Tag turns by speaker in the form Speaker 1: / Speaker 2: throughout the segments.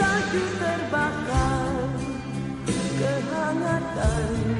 Speaker 1: sakit terbakar. Kehangatan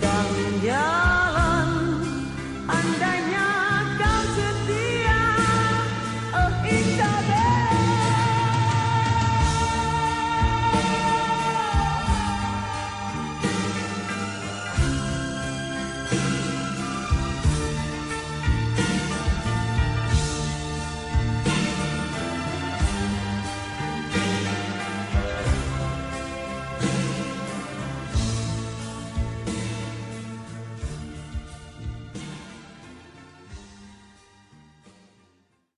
Speaker 1: cambiar.